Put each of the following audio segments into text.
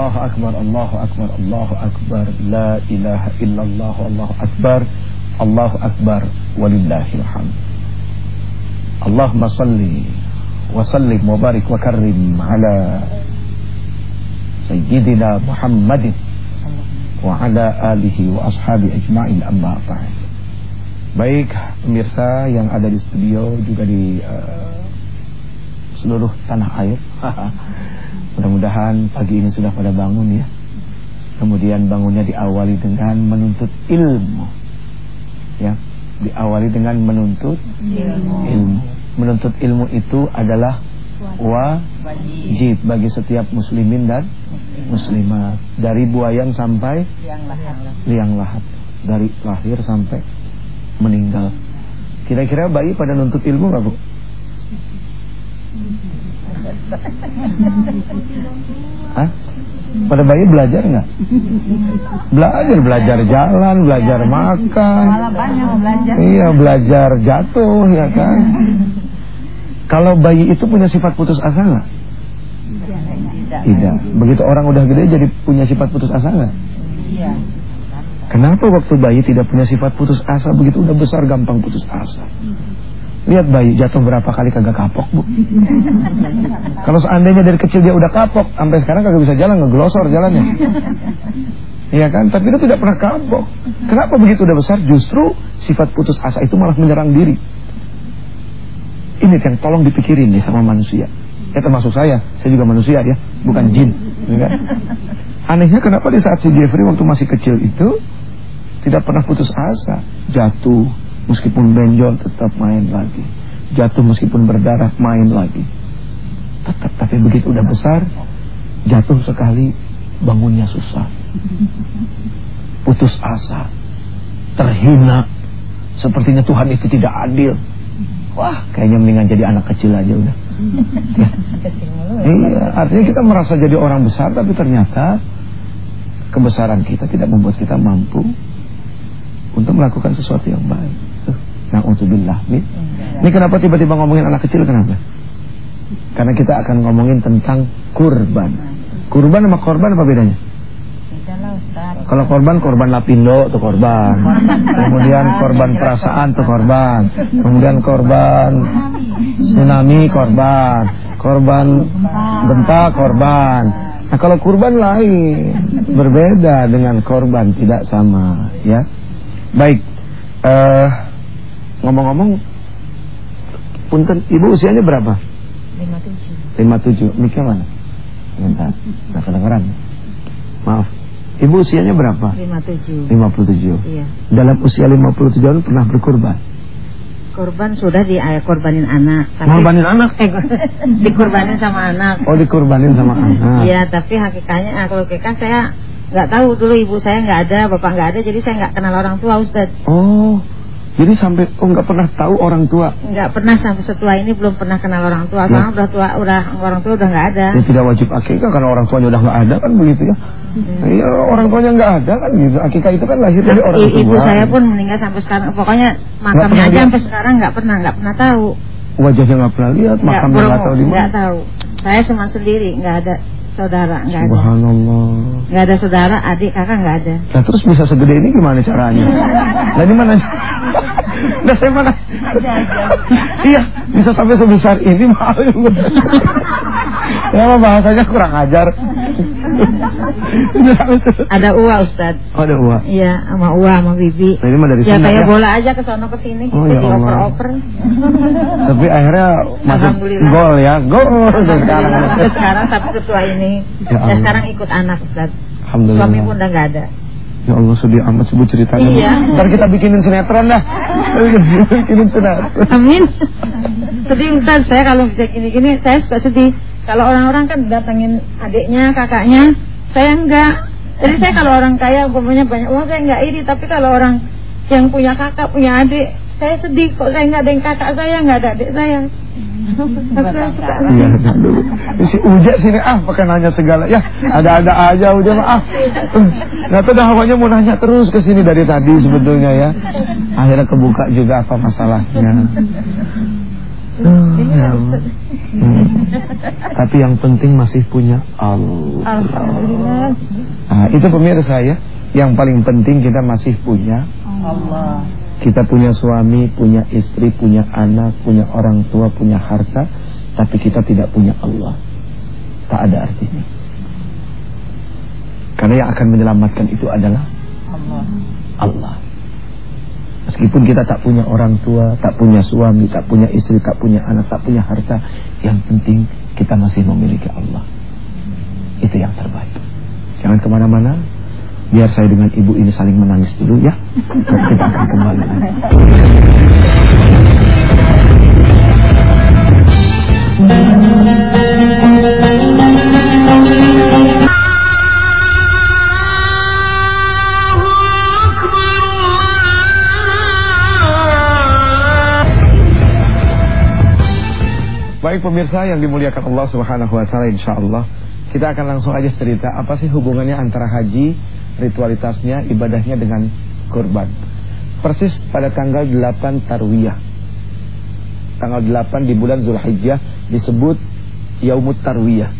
Allahu Akbar, Allahu Akbar, Allahu Akbar. La ilaha illallah, Allahu Akbar. Allahu Akbar. Walillahil hamd Allahumma salli Wa sallim wa barik wa karim Ala Sayyidina Muhammadin Wa ala alihi wa ashabi ajma'in. Amma ba'd. Baik pemirsa yang ada di studio Juga di uh, seluruh tanah air. Mudah-mudahan pagi ini sudah pada bangun ya. Kemudian bangunnya diawali dengan menuntut ilmu Ya. Diawali dengan menuntut ilmu, ilmu. Menuntut ilmu itu adalah wajib bagi setiap muslimin dan muslimat. Dari buayan sampai liang lahat. Dari lahir sampai meninggal. Kira-kira bayi pada nuntut ilmu gak bu? Hah? Pada bayi belajar nggak? Belajar, belajar jalan, belajar makan. belajar. Iya, belajar jatuh ya kan. Kalau bayi itu punya sifat putus asa nggak? Tidak. Begitu orang udah gede jadi punya sifat putus asa nggak? Iya. Kenapa waktu bayi tidak punya sifat putus asa begitu udah besar gampang putus asa? Lihat bayi jatuh berapa kali kagak kapok bu. Kalau seandainya dari kecil dia udah kapok Sampai sekarang kagak bisa jalan ngeglosor jalannya. Iya kan? Tapi itu tidak pernah kapok. Kenapa begitu udah besar? Justru sifat putus asa itu malah menyerang diri. Ini yang tolong dipikirin nih sama manusia. Ya termasuk saya. Saya juga manusia ya. Bukan jin ya kan? Anehnya kenapa di saat si Jeffrey waktu masih kecil itu Tidak pernah putus asa? Jatuh Meskipun benjol tetap main lagi. Jatuh meskipun berdarah main lagi. Tetap tapi begitu udah besar Jatuh sekali Bangunnya susah. Putus asa. Terhina. Sepertinya Tuhan itu tidak adil. Wah kayaknya mendingan jadi anak kecil aja udah. Ya. Iya artinya kita merasa jadi orang besar Tapi ternyata Kebesaran kita tidak membuat kita mampu Untuk melakukan sesuatu yang baik Na'udzubillah nih. Ini kenapa tiba-tiba ngomongin anak kecil kenapa? Karena kita akan ngomongin tentang kurban. Kurban sama korban apa bedanya? Kalau korban, korban lapindo itu korban. Kemudian korban perasaan itu korban. Kemudian korban tsunami korban. Korban gempa korban. Nah kalau kurban lain berbeda dengan korban tidak sama ya. Baik. Uh, Ngomong-ngomong Punten, ibu usianya berapa? 57 57, mikir mana? Bentar, gak kedengeran Maaf Ibu usianya berapa? 57 57 Iya Dalam usia 57 tahun pernah berkorban? Korban sudah di ayah korbanin anak tapi, Korbanin anak? Eh, dikorbanin sama anak Oh dikorbanin sama anak Iya tapi hakikatnya kalau kekah saya nggak tahu dulu ibu saya nggak ada bapak nggak ada jadi saya nggak kenal orang tua Ustaz Oh jadi sampai oh nggak pernah tahu orang tua? Nggak pernah sampai setua ini belum pernah kenal orang tua. Karena udah tua, udah orang tua udah nggak ada. Ya tidak wajib akikah karena orang tuanya udah nggak ada kan begitu ya? Hmm. Iya hmm. orang tuanya nggak ada kan gitu. Akikah itu kan lahir dari orang tua. Ibu saya pun meninggal sampai sekarang. Pokoknya makamnya aja sampai sekarang nggak pernah nggak pernah tahu. Wajahnya nggak pernah lihat, makamnya nggak tahu di mana. Nggak tahu. Saya cuma sendiri, nggak ada saudara nggak ada. Subhanallah. Nggak ada saudara, adik kakak nggak ada. Nah terus bisa segede ini gimana caranya? Nah ini mana? Nah saya mana? Iya bisa sampai sebesar ini juga. ya bahasanya kurang ajar. ada uwa Ustad. Oh, ada uwa. Iya, sama uwa sama bibi. Nah, ini mah dari ya, kayak ya? bola aja ke sana ke sini. Oh, ya oper-oper. Tapi akhirnya masuk gol ya, gol sekarang. sekarang tapi ketua ini. Ya, ya sekarang ikut anak Ustad. Alhamdulillah. Suami pun udah nggak ada. Ya Allah sedih amat sebut ceritanya. Iya. Ntar kita bikinin sinetron dah. bikinin sinetron. Amin. Sedih Ustaz saya kalau bisa gini-gini saya suka sedih. Kalau orang-orang kan datangin adiknya, kakaknya, saya enggak. Jadi saya kalau orang kaya punya banyak uang saya enggak iri, tapi kalau orang yang punya kakak, punya adik, saya sedih kok saya enggak ada yang kakak saya, enggak ada adik saya. Iya, dulu. Si Uja sini ah pakai nanya segala. Ya, ada-ada aja Uja mah ah. Tahu dah hawanya mau nanya terus ke sini dari tadi sebetulnya ya. Akhirnya kebuka juga apa masalahnya. Ya Hmm. Tapi yang penting masih punya Allah. Alhamdulillah. Nah, itu pemirsa ya. Yang paling penting kita masih punya Allah. Kita punya suami, punya istri, punya anak, punya orang tua, punya harta, tapi kita tidak punya Allah. Tak ada artinya. Karena yang akan menyelamatkan itu adalah Allah. Allah. Meskipun kita tak punya orang tua, tak punya suami, tak punya istri, tak punya anak, tak punya harta, yang penting kita masih memiliki Allah. Itu yang terbaik. Jangan ke mana-mana, biar saya dengan ibu ini saling menangis dulu ya. Kita akan kembali. Baik pemirsa yang dimuliakan Allah Subhanahu wa taala insyaallah kita akan langsung aja cerita apa sih hubungannya antara haji, ritualitasnya, ibadahnya dengan kurban. Persis pada tanggal 8 Tarwiyah. Tanggal 8 di bulan Zulhijjah disebut Yaumut Tarwiyah.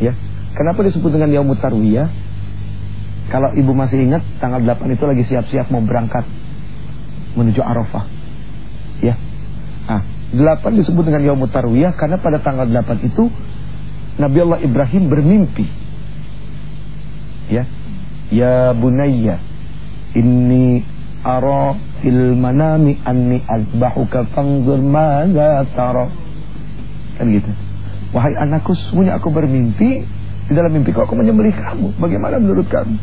Ya. Kenapa disebut dengan Yaumut Tarwiyah? Kalau ibu masih ingat tanggal 8 itu lagi siap-siap mau berangkat menuju Arafah. Ya. Ah, 8 disebut dengan Yaumut Tarwiyah karena pada tanggal 8 itu Nabi Allah Ibrahim bermimpi. Ya. Ya bunayya inni ara fil manami anni azbahuka fanzur madza tara. Kan gitu. Wahai anakku, sesungguhnya aku bermimpi di dalam mimpiku aku menyembelih kamu. Bagaimana menurut kamu?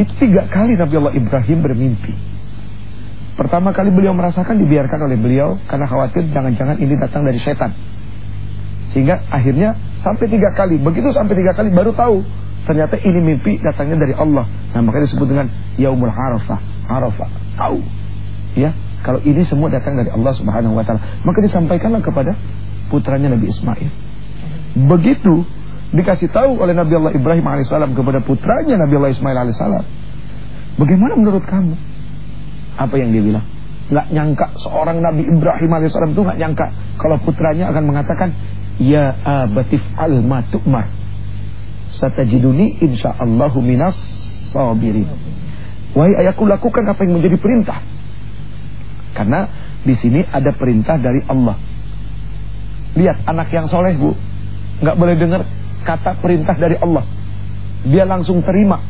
Itu tiga kali Nabi Allah Ibrahim bermimpi. Pertama kali beliau merasakan dibiarkan oleh beliau karena khawatir jangan-jangan ini datang dari setan. Sehingga akhirnya sampai tiga kali. Begitu sampai tiga kali baru tahu. Ternyata ini mimpi datangnya dari Allah. Nah makanya disebut dengan Yaumul Arafah. Arafah. Tahu. Ya. Kalau ini semua datang dari Allah subhanahu wa ta'ala. Maka disampaikanlah kepada putranya Nabi Ismail. Begitu dikasih tahu oleh Nabi Allah Ibrahim alaihissalam kepada putranya Nabi Allah Ismail alaihissalam. Bagaimana menurut kamu? Apa yang dia bilang? Nggak nyangka seorang Nabi Ibrahim alaihissalam itu nggak nyangka kalau putranya akan mengatakan Ya abatif al matukmar Satajiduni insyaallahu minas sabirin. Wahai ayahku lakukan apa yang menjadi perintah. Karena di sini ada perintah dari Allah. Lihat anak yang soleh bu. Nggak boleh dengar kata perintah dari Allah. Dia langsung terima.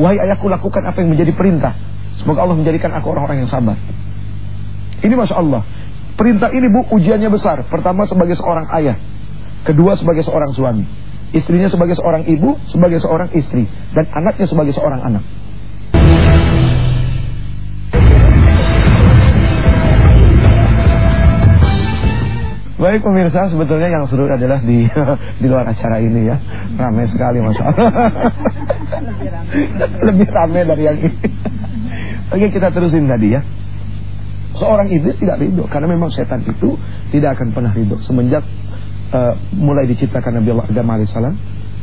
Wahai ayahku lakukan apa yang menjadi perintah Semoga Allah menjadikan aku orang-orang yang sabar. Ini Masya Allah. Perintah ini bu ujiannya besar. Pertama sebagai seorang ayah, kedua sebagai seorang suami, istrinya sebagai seorang ibu, sebagai seorang istri, dan anaknya sebagai seorang anak. Baik pemirsa, sebetulnya yang seru adalah di di luar acara ini ya, ramai sekali ramai, lebih ramai dari yang ini. Oke kita terusin tadi ya. Seorang iblis tidak ridho karena memang setan itu tidak akan pernah ridho semenjak uh, mulai diciptakan Nabi Allah Adam alaihissalam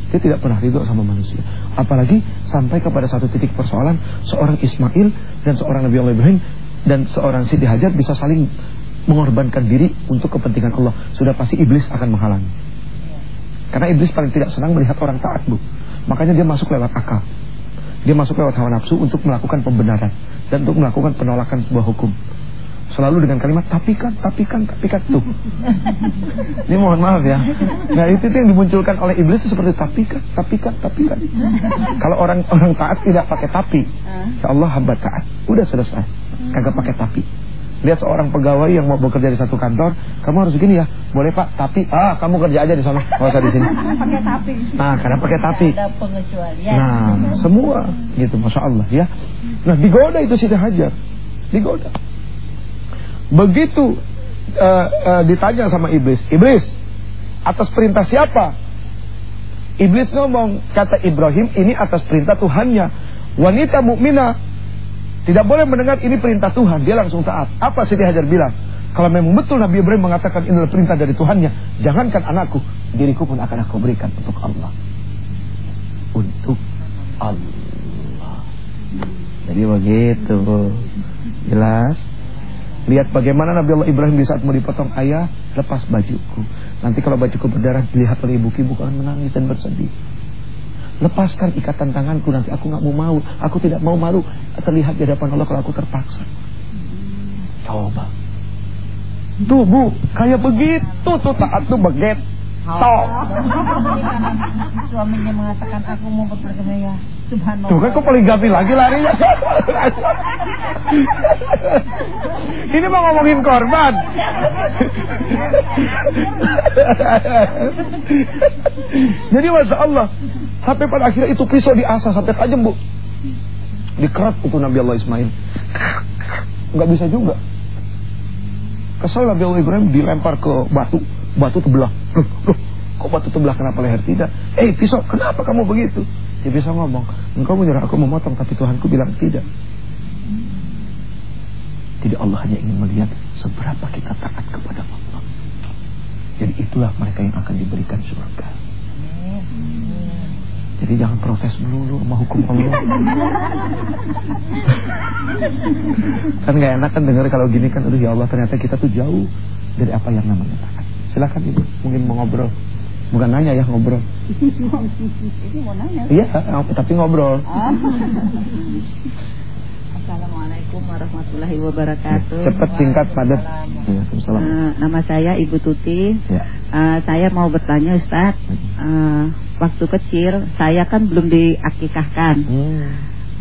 dia tidak pernah ridho sama manusia. Apalagi sampai kepada satu titik persoalan seorang Ismail dan seorang Nabi Allah Ibrahim dan seorang Siti Hajar bisa saling mengorbankan diri untuk kepentingan Allah. Sudah pasti iblis akan menghalangi. Karena iblis paling tidak senang melihat orang taat, Bu. Makanya dia masuk lewat akal. Dia masuk lewat hawa nafsu untuk melakukan pembenaran dan untuk melakukan penolakan sebuah hukum selalu dengan kalimat tapi kan, tapi kan, tapi kan tuh. Ini mohon maaf ya. Nah itu, itu yang dimunculkan oleh iblis itu seperti tapi kan, tapi kan, tapi kan. Kalau orang orang taat tidak pakai tapi, ya Allah hamba taat, udah selesai. Kagak pakai tapi. Lihat seorang pegawai yang mau bekerja di satu kantor, kamu harus gini ya, boleh pak, tapi ah kamu kerja aja di sana, nggak usah di sini. Pakai tapi. Nah karena pakai tapi. Ada pengecualian. Nah semua gitu, masya Allah ya. Nah digoda itu sudah hajar, digoda. Begitu uh, uh, ditanya sama iblis, iblis atas perintah siapa? Iblis ngomong, kata Ibrahim, ini atas perintah Tuhannya. Wanita mukminah tidak boleh mendengar ini perintah Tuhan, dia langsung taat. Apa Siti Hajar bilang? Kalau memang betul Nabi Ibrahim mengatakan ini adalah perintah dari Tuhannya, jangankan anakku, diriku pun akan aku berikan untuk Allah. Untuk Allah. Jadi begitu. Jelas? Lihat bagaimana Nabi Allah Ibrahim di saat mau dipotong ayah lepas bajuku. Nanti kalau bajuku berdarah dilihat oleh ibu-ibu akan menangis dan bersedih. Lepaskan ikatan tanganku nanti aku nggak mau malu. Aku tidak mau malu terlihat di hadapan Allah kalau aku terpaksa. Coba. Tuh bu, kayak begitu tuh taat tuh begitu. Tok. Suaminya mengatakan aku mau berpergian ya. Subhanallah. Tuh kan kok poligami lagi larinya. Ini mau ngomongin korban. Jadi masya Allah sampai pada akhirnya itu pisau diasah sampai tajam bu. Dikerat itu Nabi Allah Ismail. Nggak bisa juga. Kesal Nabi Allah Ibrahim dilempar ke batu, batu loh, kok batu terbelah kenapa leher tidak? Eh pisau, kenapa kamu begitu? Dia bisa ngomong, engkau menyuruh aku memotong tapi Tuhanku bilang tidak. Jadi Allah hanya ingin melihat seberapa kita taat kepada Allah. Jadi itulah mereka yang akan diberikan surga. Jadi jangan protes melulu sama hukum Allah. kan gak enak kan dengar kalau gini kan, aduh ya Allah ternyata kita tuh jauh dari apa yang namanya taat. Silakan ibu, mungkin mau ngobrol. Bukan nanya ya ngobrol. Ini mau nanya. Iya, tapi ngobrol. Assalamualaikum warahmatullahi wabarakatuh. Cepat singkat padat. Ya, uh, nama saya Ibu Tuti. Ya. Uh, saya mau bertanya Ustaz. Uh, waktu kecil saya kan belum diakikahkan. Hmm.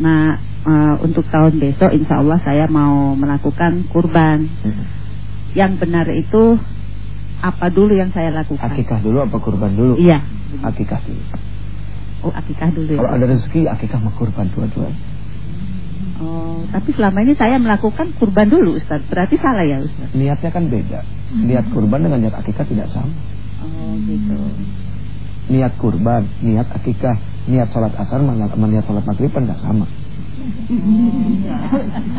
Nah uh, untuk tahun besok Insya Allah saya mau melakukan kurban. Hmm. Yang benar itu apa dulu yang saya lakukan? Akikah dulu apa kurban dulu? Iya. Akikah dulu. Oh, akikah dulu. Ya? Kalau ada rezeki, akikah sama kurban dua-duanya. Oh, tapi selama ini saya melakukan kurban dulu, Ustaz. Berarti salah ya, Ustaz? Niatnya kan beda. Niat kurban dengan niat akikah tidak sama. Oh, gitu. Niat kurban, niat akikah, niat sholat asar, niat sholat maghrib kan tidak sama.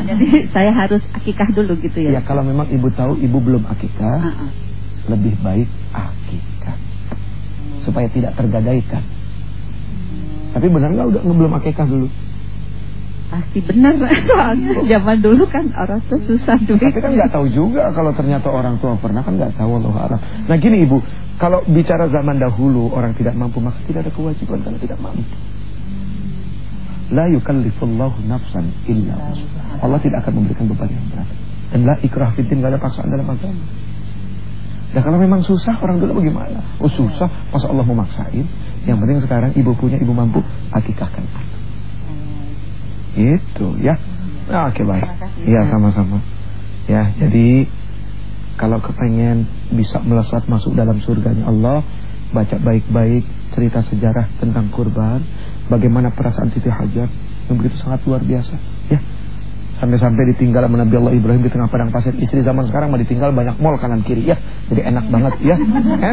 Jadi saya harus akikah dulu gitu ya? Ya kalau memang ibu tahu ibu belum akikah, uh -uh lebih baik akikah supaya tidak tergadaikan. Tapi benar nggak udah belum akikah dulu? Pasti benar zaman dulu kan orang tua susah duit. Tapi kan nggak tahu juga kalau ternyata orang tua pernah kan nggak tahu Allah Alam. Nah gini ibu, kalau bicara zaman dahulu orang tidak mampu maka tidak ada kewajiban karena tidak mampu. La yukallifullahu nafsan illa Allah tidak akan memberikan beban yang berat. Dan la ikrah fitin gak ada paksaan dalam agama. Dan kalau memang susah orang dulu bagaimana? Oh susah, pas Allah memaksain. Yang penting sekarang ibu punya, ibu mampu, akikahkan Itu ya. Nah, Oke okay, baik. Iya sama-sama. Ya jadi kalau kepengen bisa melesat masuk dalam surganya Allah, baca baik-baik cerita sejarah tentang kurban, bagaimana perasaan Siti Hajar yang begitu sangat luar biasa. Ya Sampai-sampai ditinggal sama Nabi Allah Ibrahim di tengah padang pasir. Istri zaman sekarang mah ditinggal banyak mall kanan kiri ya. Jadi enak banget ya.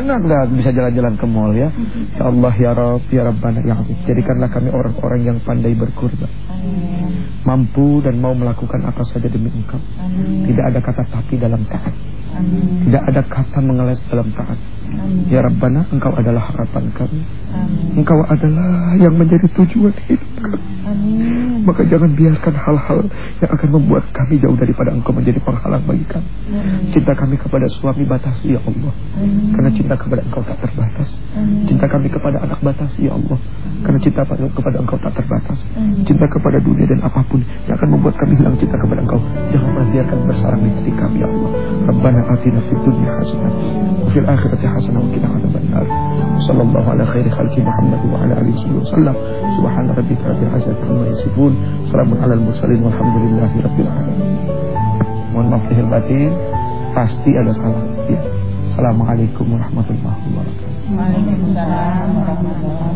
Enak dah bisa jalan-jalan ke mall ya. Ya Allah ya Rabb ya Rabbana ya Aziz. Jadikanlah kami orang-orang yang pandai berkurban. Mampu dan mau melakukan apa saja demi Engkau. Tidak ada kata tapi dalam taat. Tidak ada kata mengeles dalam taat. Ya Rabbana, Engkau adalah harapan kami. Engkau adalah yang menjadi tujuan hidup kami. Maka jangan biarkan hal-hal yang akan membuat kami jauh daripada Engkau menjadi penghalang bagi kami. Cinta kami kepada suami batasi ya Allah. Karena cinta kepada Engkau tak terbatas. Cinta kami kepada anak batasi ya Allah. Karena cinta kepada Engkau tak terbatas. Cinta kepada dunia dan apa pun yang akan membuat kami hilang cinta kepada Engkau. Jangan pernah biarkan bersarang di hati kami ya Allah. Rabbana atina fid dunya hasanah wa fil akhirati hasanah wa qina adzabannar. Sallallahu ala khairi khalqi Muhammad wa ala alihi wasallam. Subhana rabbika rabbil izzati amma yasifun. Salamun alal mursalin walhamdulillahi rabbil alamin. Mohon maaf lahir batin, pasti ada salah. Ya. Assalamualaikum warahmatullahi wabarakatuh. Waalaikumsalam.